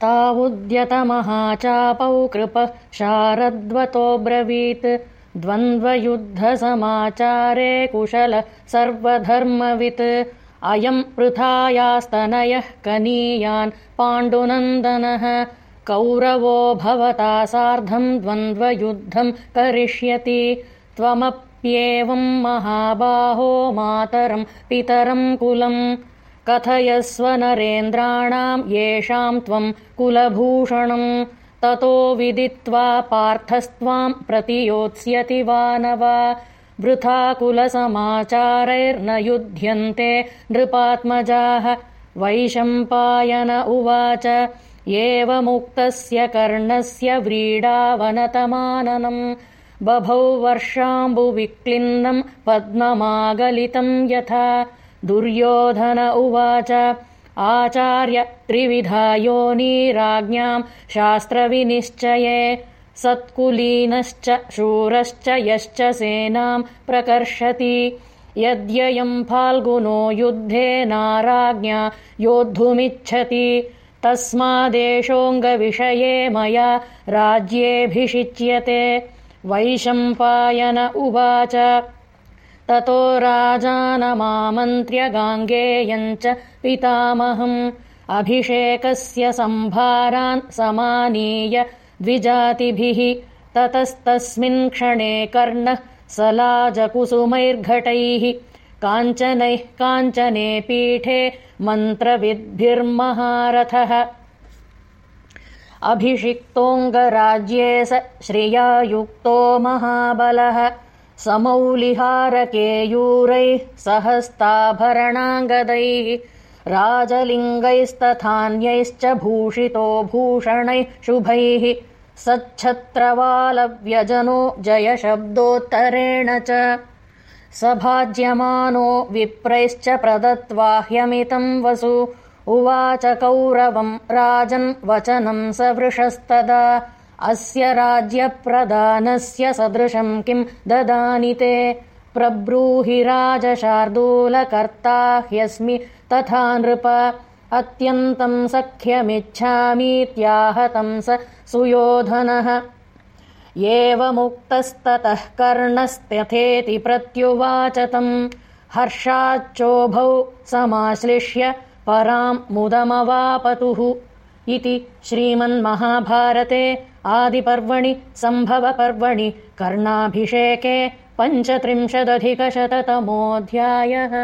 तावुद्यतमहाचापौ कृपः शारद्वतोऽब्रवीत्। द्वन्द्वयुद्धसमाचारे कुशल सर्वधर्मवित्। अयम् पृथायास्तनयः कनीयान् पाण्डुनन्दनः। कौरवो भवता सार्धम् द्वन्द्वयुद्धम् करिष्यति। त्वमप्येवम् महाबाहो मातरम् पितरम् कुलम् कथयस्व नरेन्द्राणाम् येषाम् त्वम् कुलभूषणम् ततो विदित्वा पार्थस्त्वाम् प्रतियोत्स्यति वा न वा वृथा कुलसमाचारैर्न युध्यन्ते नृपात्मजाः। वैशम्पायन उवाच एवमुक्तस्य कर्णस्य व्रीडावनतमाननम्। बभौ वर्षाम्बुविक्लिन्नम् पद्ममागलितम् यथा दुर्योधन उवाच आचार्य त्रिविधायोनीराज्ञाम् शास्त्रविनिश्चये सत्कुलीनश्च शूरश्च यश्च सेनाम् प्रकर्षति। यद्ययम् फाल्गुनो नाराज्ञा योद्धुमिच्छति तस्मादेशोऽङ्गविषये मया राज्येऽभिषिच्यते। वैशम्पायन उवाच ततो राजानमामन्त्र्य गाङ्गेयम् च पितामहम्। अभिषेकस्य सम्भारान् समानीय द्विजातिभिः ततस्तस्मिन् क्षणे कर्णः सलाजकुसुमैर्घटैः काञ्चनैः काञ्चने पीठे मन्त्रविद्भिर्महारथः। अभिषिक्तोऽङ्गराज्ये स श्रियायुक्तो महाबलः समौलिहारकेयूरैः सहस्ताभरणाङ्गदैः राजलिङ्गैस्तथान्यैश्च भूषितो भूषणैः शुभैः सच्छत्रवालव्यजनो जयशब्दोत्तरेण च सभाज्यमानो विप्रैश्च प्रदत्त्वाह्यमितम् वसु। उवाच कौरवम् राजन् वचनम् स वृषस्तदा अस्य राज्यप्रदानस्य सदृशम् किम् ददानि ते? प्रब्रूहि राजशार्दूलकर्ता ह्यस्मि तथा नृप। अत्यन्तम् सख्यमिच्छामीत्याहतम् स सुयोधनः। एवमुक्तस्ततः कर्णस्त्यथेति प्रत्युवाच तम् हर्षाच्चोभौ समाश्लिष्य पराम् मुदमवापतुः इति श्रीमन्महाभारते आदिपर्वणि सम्भवपर्वणि कर्णाभिषेके पञ्चत्रिंशदधिकशततमोऽध्यायः